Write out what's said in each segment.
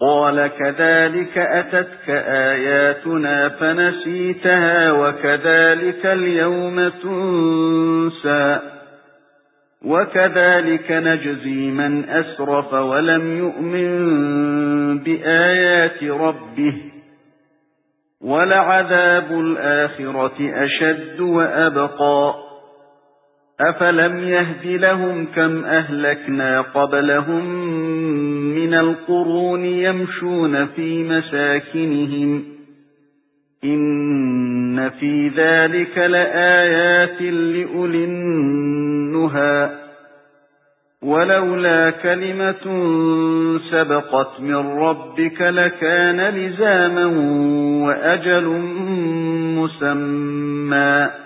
قَالَ كَذَلِكَ أَتَتْكَ آيَاتُنَا فَنَسِيتَهَا وَكَذَلِكَ الْيَوْمَ تُنسَى وَكَذَلِكَ نَجْزِي مَنْ أَسْرَفَ وَلَمْ يُؤْمِنْ بِآيَاتِ رَبِّهِ وَلَعَذَابُ الْآخِرَةِ أَشَدُّ وَأَبْقَى أَفَلَمْ يَهْدِ لَهُمْ كَمْ أَهْلَكْنَا قَبْلَهُمْ مِنَ الْقُرُونِ يَمْشُونَ فِي مَسَاكِنِهِمْ. إِنَّ فِي ذَلِكَ لَآيَاتٍ لِأُولِي النُّهَى. وَلَوْلَا كَلِمَةٌ سَبَقَتْ مِنْ رَبِّكَ لَكَانَ لِزَامًا وَأَجَلٌ مُّسَمًّى.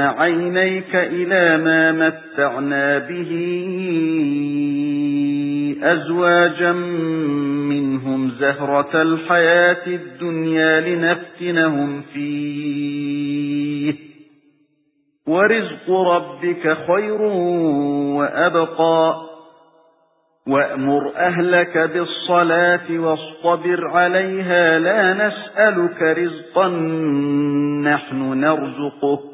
عينيك إلى ما متعنا به أزواجا منهم زهرة الحياة الدنيا لنفتنهم فيه ورزق ربك خير وأبقى وَأْمُرْ أَهْلَكَ بِالصَّلَاةِ وَاصْطَبِرْ عَلَيْهَا لَا نَسْأَلُكَ رِزْقًا نَحْنُ نَرْزُقُكَ